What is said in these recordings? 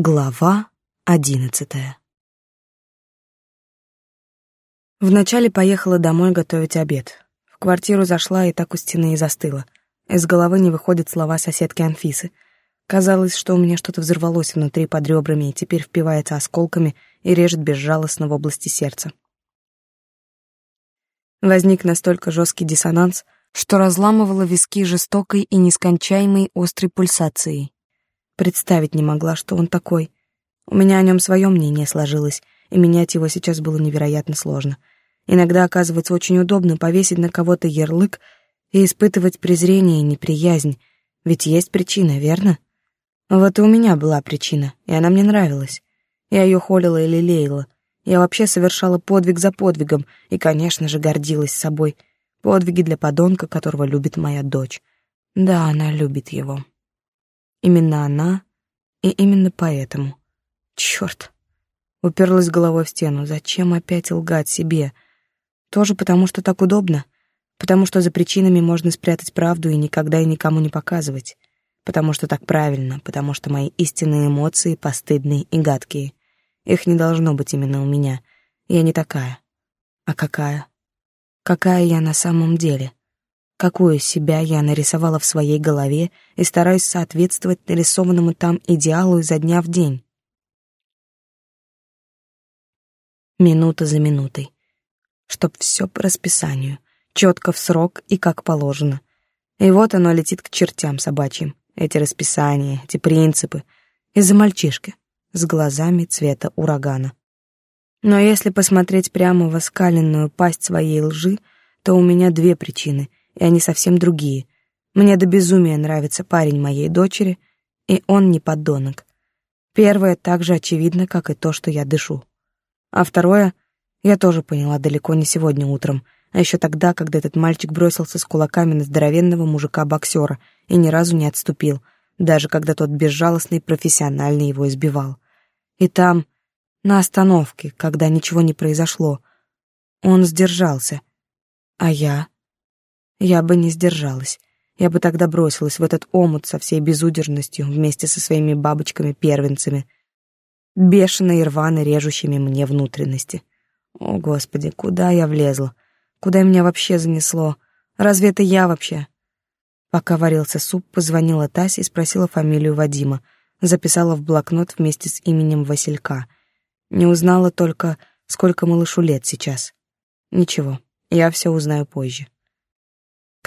Глава одиннадцатая Вначале поехала домой готовить обед. В квартиру зашла и так у стены и застыла. Из головы не выходят слова соседки Анфисы. Казалось, что у меня что-то взорвалось внутри под ребрами и теперь впивается осколками и режет безжалостно в области сердца. Возник настолько жесткий диссонанс, что разламывало виски жестокой и нескончаемой острой пульсацией. Представить не могла, что он такой. У меня о нем свое мнение сложилось, и менять его сейчас было невероятно сложно. Иногда оказывается очень удобно повесить на кого-то ярлык и испытывать презрение и неприязнь, ведь есть причина, верно? Вот и у меня была причина, и она мне нравилась. Я ее холила и лелеяла. Я вообще совершала подвиг за подвигом и, конечно же, гордилась собой. Подвиги для подонка, которого любит моя дочь. Да, она любит его. Именно она и именно поэтому. Черт! Уперлась головой в стену. Зачем опять лгать себе? Тоже потому, что так удобно. Потому что за причинами можно спрятать правду и никогда и никому не показывать. Потому что так правильно, потому что мои истинные эмоции постыдные и гадкие. Их не должно быть именно у меня. Я не такая. А какая? Какая я на самом деле? Какую себя я нарисовала в своей голове и стараюсь соответствовать нарисованному там идеалу изо дня в день. Минута за минутой. Чтоб все по расписанию, четко в срок и как положено. И вот оно летит к чертям собачьим. Эти расписания, эти принципы. Из-за мальчишки, с глазами цвета урагана. Но если посмотреть прямо в оскаленную пасть своей лжи, то у меня две причины — и они совсем другие. Мне до безумия нравится парень моей дочери, и он не подонок. Первое так же очевидно, как и то, что я дышу. А второе я тоже поняла далеко не сегодня утром, а еще тогда, когда этот мальчик бросился с кулаками на здоровенного мужика-боксера и ни разу не отступил, даже когда тот безжалостный профессионально его избивал. И там, на остановке, когда ничего не произошло, он сдержался. А я я бы не сдержалась. Я бы тогда бросилась в этот омут со всей безудержностью вместе со своими бабочками-первенцами, бешено и рвано режущими мне внутренности. О, Господи, куда я влезла? Куда меня вообще занесло? Разве это я вообще? Пока варился суп, позвонила Тася и спросила фамилию Вадима. Записала в блокнот вместе с именем Василька. Не узнала только, сколько малышу лет сейчас. Ничего, я все узнаю позже.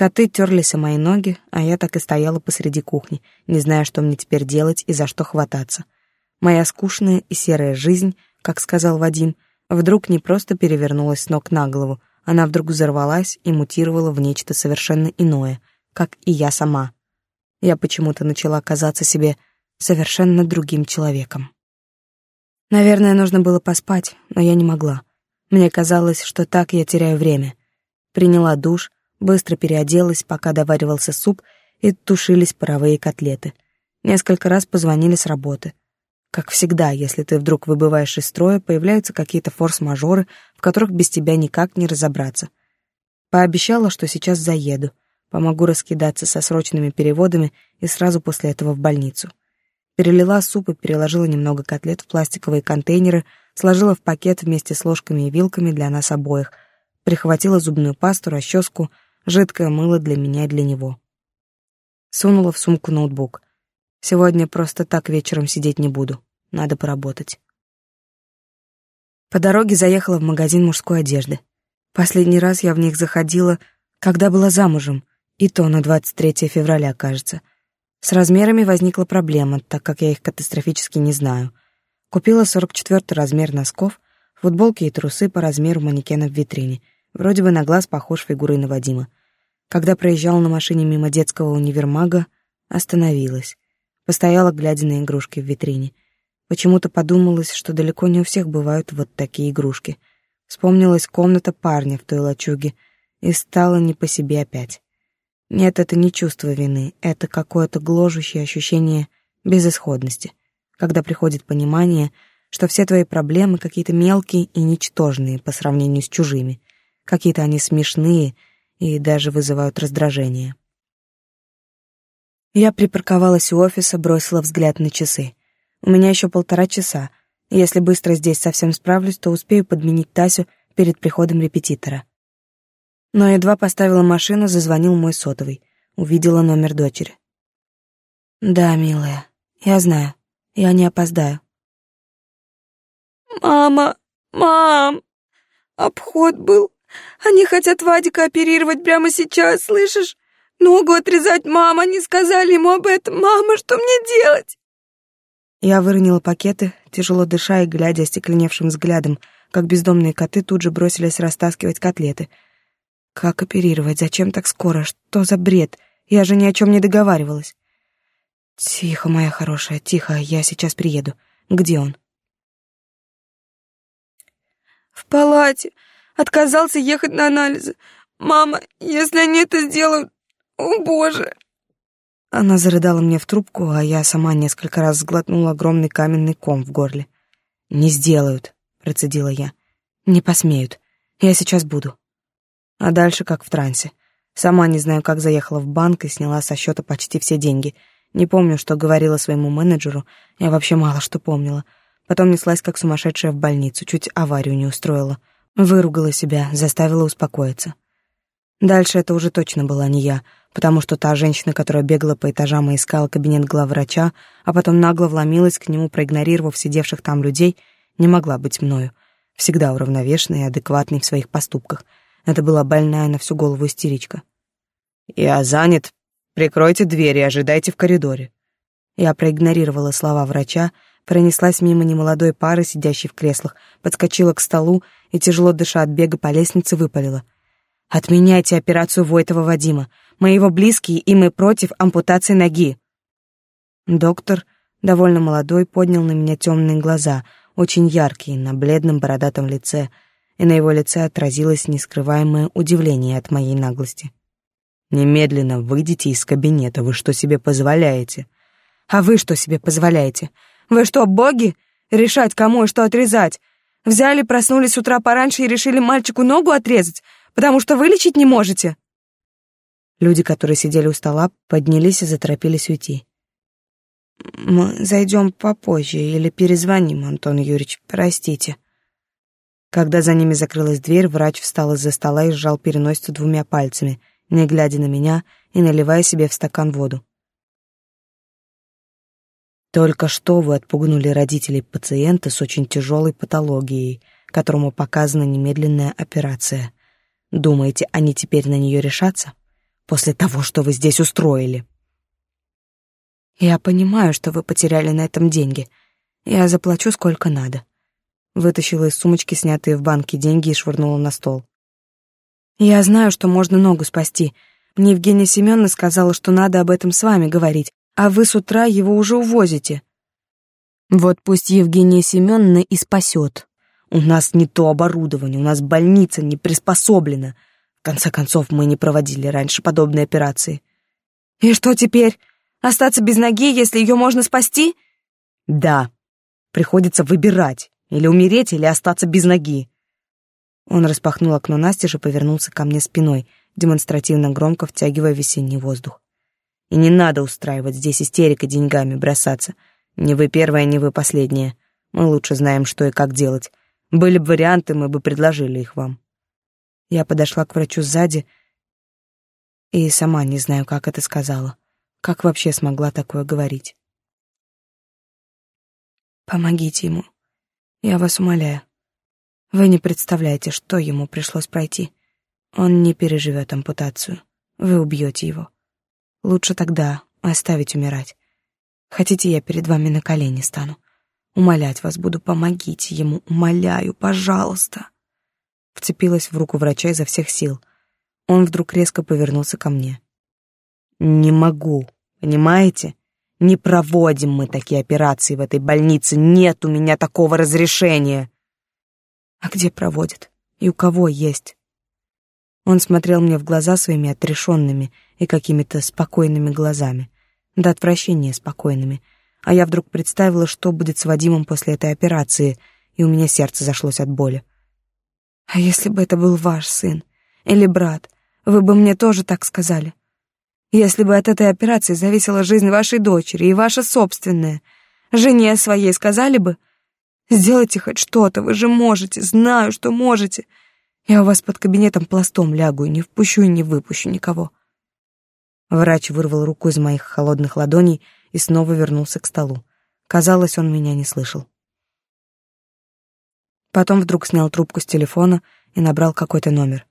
Коты терлись о мои ноги, а я так и стояла посреди кухни, не зная, что мне теперь делать и за что хвататься. Моя скучная и серая жизнь, как сказал Вадим, вдруг не просто перевернулась с ног на голову, она вдруг взорвалась и мутировала в нечто совершенно иное, как и я сама. Я почему-то начала казаться себе совершенно другим человеком. Наверное, нужно было поспать, но я не могла. Мне казалось, что так я теряю время. Приняла душ, быстро переоделась, пока доваривался суп, и тушились паровые котлеты. Несколько раз позвонили с работы. Как всегда, если ты вдруг выбываешь из строя, появляются какие-то форс-мажоры, в которых без тебя никак не разобраться. Пообещала, что сейчас заеду, помогу раскидаться со срочными переводами и сразу после этого в больницу. Перелила суп и переложила немного котлет в пластиковые контейнеры, сложила в пакет вместе с ложками и вилками для нас обоих, прихватила зубную пасту, расческу, жидкое мыло для меня и для него. Сунула в сумку ноутбук. Сегодня просто так вечером сидеть не буду. Надо поработать. По дороге заехала в магазин мужской одежды. Последний раз я в них заходила, когда была замужем, и то на 23 февраля, кажется. С размерами возникла проблема, так как я их катастрофически не знаю. Купила 44 размер носков, футболки и трусы по размеру манекена в витрине. Вроде бы на глаз похож фигурой на Вадима. Когда проезжала на машине мимо детского универмага, остановилась. Постояла, глядя на игрушки в витрине. Почему-то подумалось, что далеко не у всех бывают вот такие игрушки. Вспомнилась комната парня в той лачуге, и стало не по себе опять. Нет, это не чувство вины, это какое-то гложущее ощущение безысходности, когда приходит понимание, что все твои проблемы какие-то мелкие и ничтожные по сравнению с чужими. Какие-то они смешные и даже вызывают раздражение. Я припарковалась у офиса, бросила взгляд на часы. У меня еще полтора часа. Если быстро здесь совсем справлюсь, то успею подменить Тасю перед приходом репетитора. Но едва поставила машину, зазвонил мой сотовый. Увидела номер дочери. «Да, милая, я знаю. Я не опоздаю». «Мама, мам, обход был. Они хотят Вадика оперировать прямо сейчас, слышишь? Ногу отрезать, мама, не сказали ему об этом. Мама, что мне делать?» Я выронила пакеты, тяжело дыша и глядя остекленевшим взглядом, как бездомные коты тут же бросились растаскивать котлеты. Как оперировать? Зачем так скоро? Что за бред? Я же ни о чем не договаривалась. Тихо, моя хорошая, тихо, я сейчас приеду. Где он? В палате. Отказался ехать на анализы. Мама, если они это сделают... О, боже! Она зарыдала мне в трубку, а я сама несколько раз сглотнула огромный каменный ком в горле. «Не сделают», — процедила я. «Не посмеют. Я сейчас буду». А дальше как в трансе. Сама не знаю, как заехала в банк и сняла со счета почти все деньги. Не помню, что говорила своему менеджеру. Я вообще мало что помнила. Потом неслась как сумасшедшая в больницу, чуть аварию не устроила. Выругала себя, заставила успокоиться. Дальше это уже точно была не я — потому что та женщина, которая бегала по этажам и искала кабинет главврача, а потом нагло вломилась к нему, проигнорировав сидевших там людей, не могла быть мною. Всегда уравновешенной и адекватной в своих поступках. Это была больная на всю голову истеричка. «Я занят. Прикройте дверь и ожидайте в коридоре». Я проигнорировала слова врача, пронеслась мимо немолодой пары, сидящей в креслах, подскочила к столу и, тяжело дыша от бега по лестнице, выпалила. «Отменяйте операцию Войтова Вадима. Мы его близкие, и мы против ампутации ноги. Доктор, довольно молодой, поднял на меня темные глаза, очень яркие, на бледном бородатом лице, и на его лице отразилось нескрываемое удивление от моей наглости. «Немедленно выйдите из кабинета, вы что себе позволяете?» «А вы что себе позволяете? Вы что, боги? Решать, кому и что отрезать? Взяли, проснулись с утра пораньше и решили мальчику ногу отрезать, потому что вылечить не можете?» Люди, которые сидели у стола, поднялись и заторопились уйти. «Мы зайдем попозже или перезвоним, Антон Юрьевич, простите». Когда за ними закрылась дверь, врач встал из-за стола и сжал переносицу двумя пальцами, не глядя на меня и наливая себе в стакан воду. Только что вы отпугнули родителей пациента с очень тяжелой патологией, которому показана немедленная операция. Думаете, они теперь на нее решатся? после того, что вы здесь устроили. Я понимаю, что вы потеряли на этом деньги. Я заплачу сколько надо. Вытащила из сумочки снятые в банке деньги и швырнула на стол. Я знаю, что можно ногу спасти. Мне Евгения Семеновна сказала, что надо об этом с вами говорить, а вы с утра его уже увозите. Вот пусть Евгения Семеновна и спасет. У нас не то оборудование, у нас больница не приспособлена. В конце концов, мы не проводили раньше подобные операции. И что теперь? Остаться без ноги, если ее можно спасти? Да. Приходится выбирать. Или умереть, или остаться без ноги. Он распахнул окно настежь и повернулся ко мне спиной, демонстративно громко втягивая весенний воздух. И не надо устраивать здесь истерика деньгами бросаться. Не вы первая, не вы последняя. Мы лучше знаем, что и как делать. Были бы варианты, мы бы предложили их вам. Я подошла к врачу сзади и сама не знаю, как это сказала. Как вообще смогла такое говорить? Помогите ему. Я вас умоляю. Вы не представляете, что ему пришлось пройти. Он не переживет ампутацию. Вы убьете его. Лучше тогда оставить умирать. Хотите, я перед вами на колени стану? Умолять вас буду, помогите ему, умоляю, пожалуйста вцепилась в руку врача изо всех сил. Он вдруг резко повернулся ко мне. «Не могу, понимаете? Не проводим мы такие операции в этой больнице. Нет у меня такого разрешения». «А где проводят? И у кого есть?» Он смотрел мне в глаза своими отрешенными и какими-то спокойными глазами. До отвращения спокойными. А я вдруг представила, что будет с Вадимом после этой операции, и у меня сердце зашлось от боли. А если бы это был ваш сын или брат, вы бы мне тоже так сказали. Если бы от этой операции зависела жизнь вашей дочери и ваша собственная, Жене своей сказали бы? Сделайте хоть что-то, вы же можете, знаю, что можете. Я у вас под кабинетом пластом лягу не впущу и не выпущу никого. Врач вырвал руку из моих холодных ладоней и снова вернулся к столу. Казалось, он меня не слышал. Потом вдруг снял трубку с телефона и набрал какой-то номер.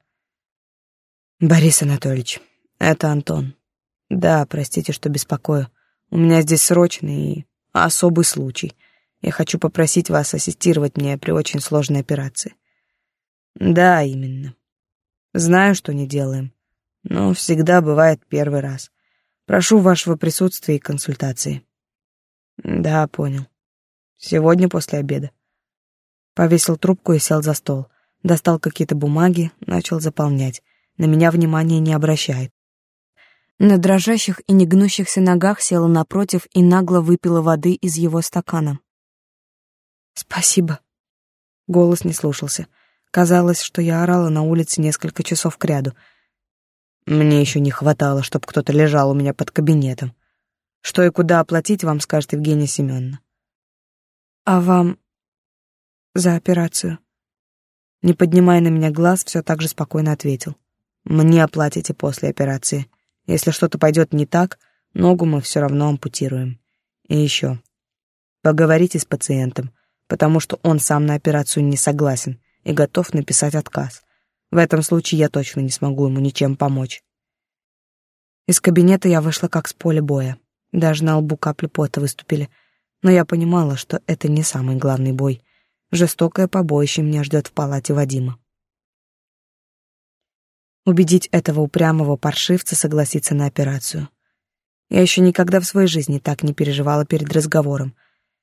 «Борис Анатольевич, это Антон. Да, простите, что беспокою. У меня здесь срочный и особый случай. Я хочу попросить вас ассистировать мне при очень сложной операции». «Да, именно. Знаю, что не делаем, но всегда бывает первый раз. Прошу вашего присутствия и консультации». «Да, понял. Сегодня после обеда». Повесил трубку и сел за стол. Достал какие-то бумаги, начал заполнять. На меня внимания не обращает. На дрожащих и негнущихся ногах села напротив и нагло выпила воды из его стакана. «Спасибо». Голос не слушался. Казалось, что я орала на улице несколько часов кряду. Мне еще не хватало, чтобы кто-то лежал у меня под кабинетом. Что и куда оплатить, вам скажет Евгения Семеновна. «А вам за операцию?» Не поднимая на меня глаз, все так же спокойно ответил. «Мне оплатите после операции. Если что-то пойдет не так, ногу мы все равно ампутируем. И еще. Поговорите с пациентом, потому что он сам на операцию не согласен и готов написать отказ. В этом случае я точно не смогу ему ничем помочь». Из кабинета я вышла как с поля боя. Даже на лбу капли пота выступили. Но я понимала, что это не самый главный бой. Жестокое побоище меня ждет в палате Вадима. Убедить этого упрямого паршивца согласиться на операцию. Я еще никогда в своей жизни так не переживала перед разговором.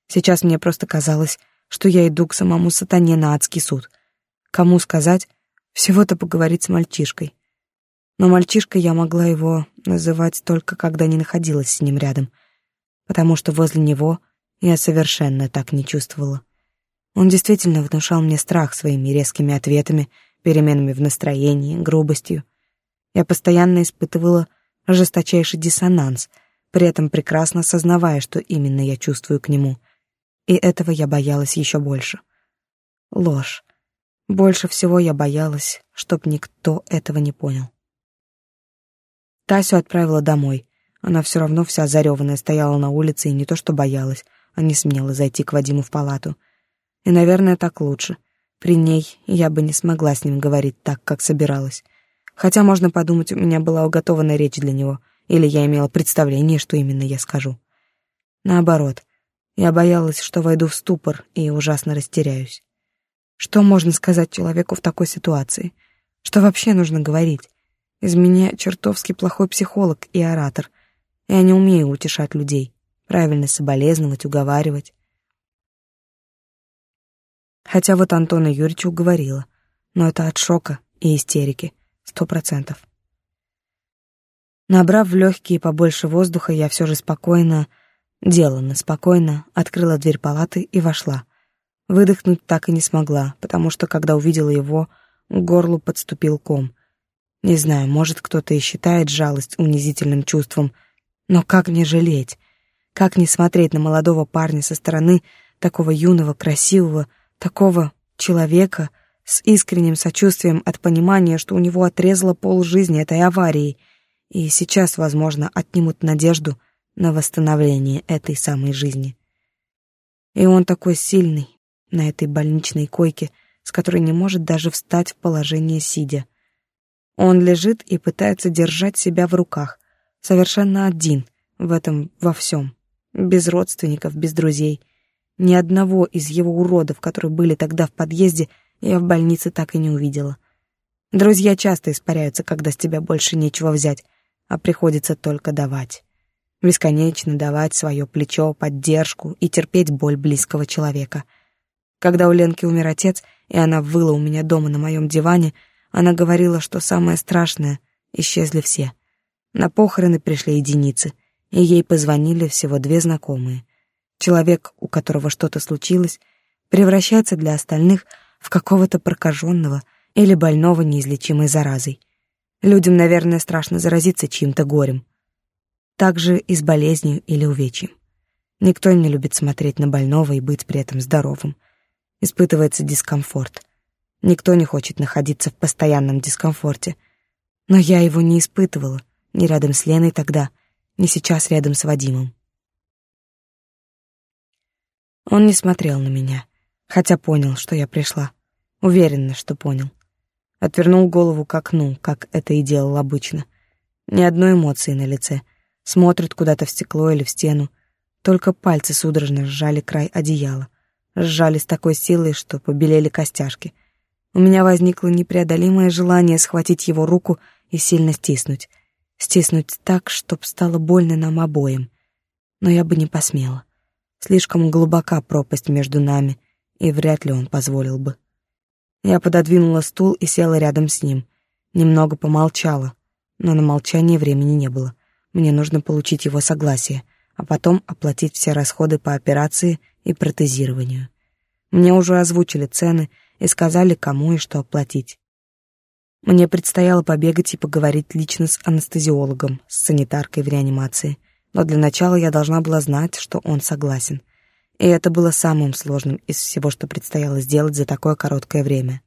Сейчас мне просто казалось, что я иду к самому сатане на адский суд. Кому сказать? Всего-то поговорить с мальчишкой. Но мальчишкой я могла его называть только когда не находилась с ним рядом, потому что возле него я совершенно так не чувствовала. Он действительно внушал мне страх своими резкими ответами, переменами в настроении, грубостью. Я постоянно испытывала жесточайший диссонанс, при этом прекрасно сознавая, что именно я чувствую к нему. И этого я боялась еще больше. Ложь. Больше всего я боялась, чтоб никто этого не понял. Тасю отправила домой. Она все равно вся зареванная стояла на улице и не то что боялась, а не смела зайти к Вадиму в палату. И, наверное, так лучше. При ней я бы не смогла с ним говорить так, как собиралась. Хотя, можно подумать, у меня была уготована речь для него, или я имела представление, что именно я скажу. Наоборот, я боялась, что войду в ступор и ужасно растеряюсь. Что можно сказать человеку в такой ситуации? Что вообще нужно говорить? Из меня чертовски плохой психолог и оратор. Я не умею утешать людей, правильно соболезновать, уговаривать. Хотя вот Антона Юрьевича уговорила, но это от шока и истерики, сто процентов. Набрав в легкие побольше воздуха, я все же спокойно, деланно спокойно, открыла дверь палаты и вошла. Выдохнуть так и не смогла, потому что, когда увидела его, к горлу подступил ком. Не знаю, может, кто-то и считает жалость унизительным чувством, но как не жалеть? Как не смотреть на молодого парня со стороны, такого юного, красивого, такого человека с искренним сочувствием от понимания, что у него отрезало пол жизни этой аварии, и сейчас, возможно, отнимут надежду на восстановление этой самой жизни. И он такой сильный на этой больничной койке, с которой не может даже встать в положение сидя — он лежит и пытается держать себя в руках, совершенно один в этом во всем, без родственников, без друзей. Ни одного из его уродов, которые были тогда в подъезде, я в больнице так и не увидела. Друзья часто испаряются, когда с тебя больше нечего взять, а приходится только давать. Бесконечно давать свое плечо, поддержку и терпеть боль близкого человека. Когда у Ленки умер отец, и она выла у меня дома на моем диване, она говорила, что самое страшное — исчезли все. На похороны пришли единицы, и ей позвонили всего две знакомые. Человек, у которого что-то случилось, превращается для остальных в какого-то прокаженного или больного неизлечимой заразой. Людям, наверное, страшно заразиться чьим-то горем. Так же и с болезнью или увечьем. Никто не любит смотреть на больного и быть при этом здоровым. Испытывается дискомфорт. Никто не хочет находиться в постоянном дискомфорте. Но я его не испытывала, ни рядом с Леной тогда, ни сейчас рядом с Вадимом. Он не смотрел на меня, хотя понял, что я пришла. Уверенно, что понял. Отвернул голову к окну, как это и делал обычно. Ни одной эмоции на лице. Смотрит куда-то в стекло или в стену. Только пальцы судорожно сжали край одеяла. Сжали с такой силой, что побелели костяшки. У меня возникло непреодолимое желание схватить его руку и сильно стиснуть. Стиснуть так, чтоб стало больно нам обоим. Но я бы не посмела. Слишком глубока пропасть между нами, и вряд ли он позволил бы. Я пододвинула стул и села рядом с ним. Немного помолчала, но на молчание времени не было. Мне нужно получить его согласие, а потом оплатить все расходы по операции и протезированию. Мне уже озвучили цены и сказали, кому и что оплатить. Мне предстояло побегать и поговорить лично с анестезиологом, с санитаркой в реанимации, но для начала я должна была знать, что он согласен. И это было самым сложным из всего, что предстояло сделать за такое короткое время.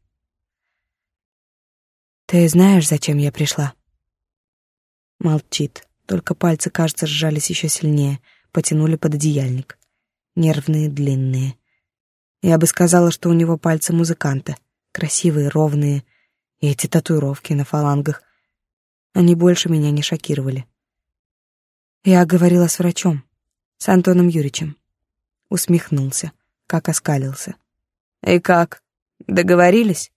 «Ты знаешь, зачем я пришла?» Молчит, только пальцы, кажется, сжались еще сильнее, потянули под одеяльник. Нервные, длинные. Я бы сказала, что у него пальцы музыканта, красивые, ровные, и эти татуировки на фалангах. Они больше меня не шокировали. Я говорила с врачом, с Антоном Юрьевичем. Усмехнулся, как оскалился. «И как? Договорились?»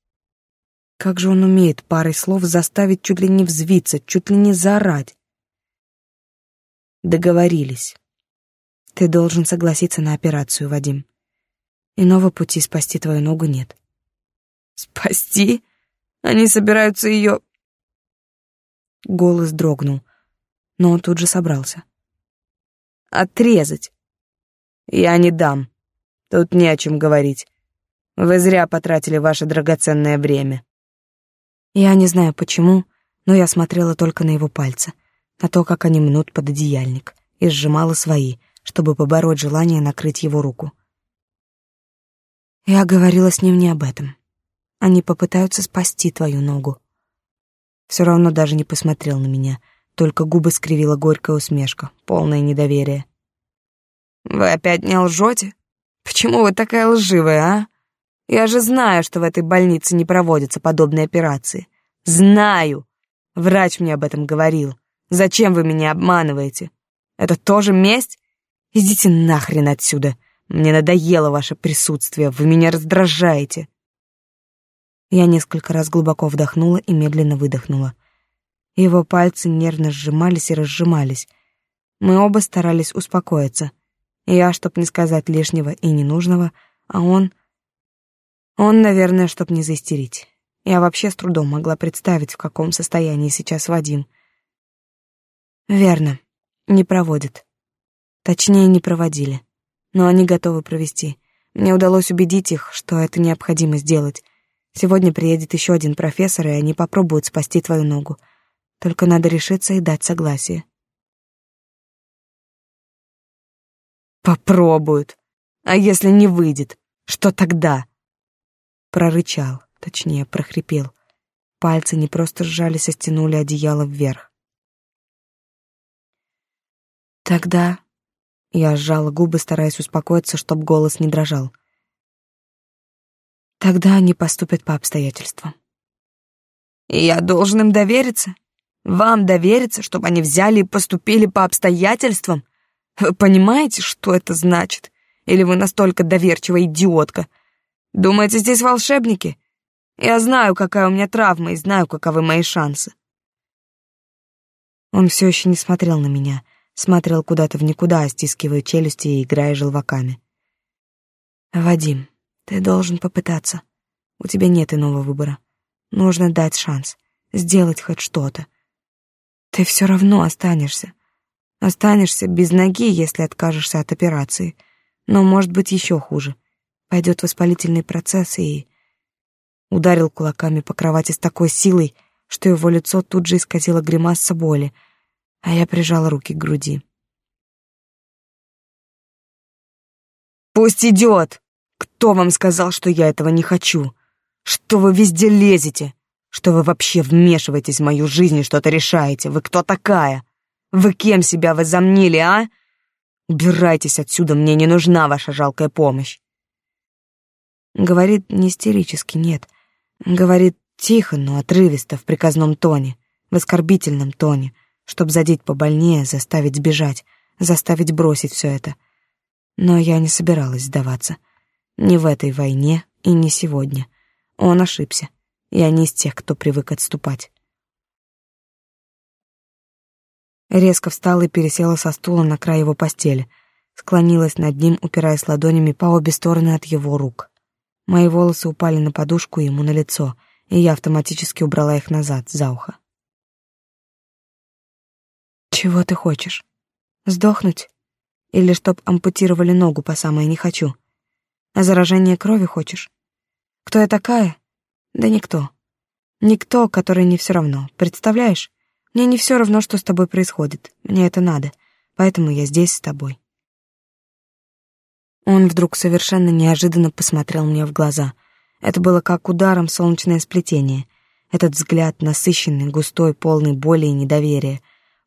Как же он умеет парой слов заставить чуть ли не взвиться, чуть ли не заорать. Договорились. Ты должен согласиться на операцию, Вадим. Иного пути спасти твою ногу нет. Спасти? Они собираются ее... Голос дрогнул, но он тут же собрался. Отрезать. Я не дам. Тут не о чем говорить. Вы зря потратили ваше драгоценное время. Я не знаю почему, но я смотрела только на его пальцы, на то, как они мнут под одеяльник, и сжимала свои, чтобы побороть желание накрыть его руку. Я говорила с ним не об этом. Они попытаются спасти твою ногу. Все равно даже не посмотрел на меня, только губы скривила горькая усмешка, полное недоверие. «Вы опять не лжете? Почему вы такая лживая, а? Я же знаю, что в этой больнице не проводятся подобные операции. Знаю! Врач мне об этом говорил. Зачем вы меня обманываете? Это тоже месть? Идите нахрен отсюда. Мне надоело ваше присутствие, вы меня раздражаете. Я несколько раз глубоко вдохнула и медленно выдохнула. Его пальцы нервно сжимались и разжимались. Мы оба старались успокоиться. Я, чтоб не сказать лишнего и ненужного, а он... Он, наверное, чтоб не заистерить. Я вообще с трудом могла представить, в каком состоянии сейчас Вадим. Верно, не проводят. Точнее, не проводили. Но они готовы провести. Мне удалось убедить их, что это необходимо сделать. Сегодня приедет еще один профессор, и они попробуют спасти твою ногу. Только надо решиться и дать согласие. Попробуют. А если не выйдет, что тогда? Прорычал, точнее, прохрипел. Пальцы не просто сжались, а стянули одеяло вверх. Тогда я сжала губы, стараясь успокоиться, чтоб голос не дрожал. Тогда они поступят по обстоятельствам. Я должен им довериться? Вам довериться, чтобы они взяли и поступили по обстоятельствам? Вы понимаете, что это значит? Или вы настолько доверчивая идиотка? Думаете, здесь волшебники? Я знаю, какая у меня травма, и знаю, каковы мои шансы. Он все еще не смотрел на меня, смотрел куда-то в никуда, стискивая челюсти и играя желваками. «Вадим, ты должен попытаться. У тебя нет иного выбора. Нужно дать шанс, сделать хоть что-то. Ты все равно останешься. Останешься без ноги, если откажешься от операции. Но может быть еще хуже. Пойдет воспалительный процесс и... Ударил кулаками по кровати с такой силой, что его лицо тут же исказило гримаса боли, а я прижала руки к груди. Пусть идет! Кто вам сказал, что я этого не хочу? Что вы везде лезете? Что вы вообще вмешиваетесь в мою жизнь и что-то решаете? Вы кто такая? Вы кем себя возомнили, а? Убирайтесь отсюда, мне не нужна ваша жалкая помощь. Говорит не истерически, нет. Говорит тихо, но отрывисто, в приказном тоне, в оскорбительном тоне, чтоб задеть побольнее, заставить сбежать, заставить бросить все это. Но я не собиралась сдаваться. Ни в этой войне и не сегодня. Он ошибся. Я не из тех, кто привык отступать. Резко встала и пересела со стула на край его постели. Склонилась над ним, упираясь ладонями по обе стороны от его рук. Мои волосы упали на подушку ему на лицо, и я автоматически убрала их назад, за ухо. «Чего ты хочешь? Сдохнуть? Или чтоб ампутировали ногу по самое не хочу? А заражение крови хочешь? Кто я такая? Да никто. Никто, который не все равно, представляешь? Мне не все равно, что с тобой происходит. Мне это надо, поэтому я здесь с тобой. Он вдруг совершенно неожиданно посмотрел мне в глаза. Это было как ударом солнечное сплетение. Этот взгляд насыщенный, густой, полный боли и недоверия,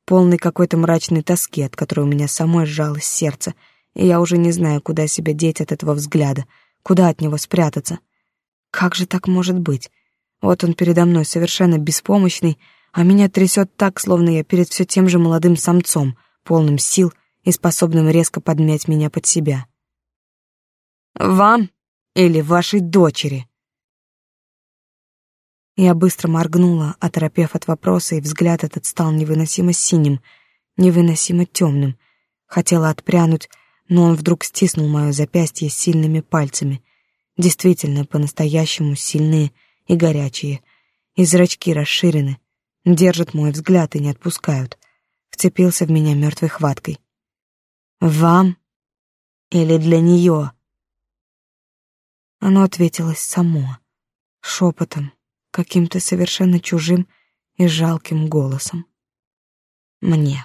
полный какой-то мрачной тоски, от которой у меня самой сжалось сердце, и я уже не знаю, куда себя деть от этого взгляда, куда от него спрятаться. Как же так может быть? Вот он передо мной совершенно беспомощный, а меня трясет так, словно я перед все тем же молодым самцом, полным сил и способным резко подмять меня под себя. Вам или вашей дочери?» Я быстро моргнула, оторопев от вопроса, и взгляд этот стал невыносимо синим, невыносимо темным. Хотела отпрянуть, но он вдруг стиснул мое запястье сильными пальцами. Действительно, по-настоящему сильные и горячие, и зрачки расширены, держат мой взгляд и не отпускают. Вцепился в меня мертвой хваткой. «Вам или для нее?» Оно ответилось само, шепотом, каким-то совершенно чужим и жалким голосом. Мне.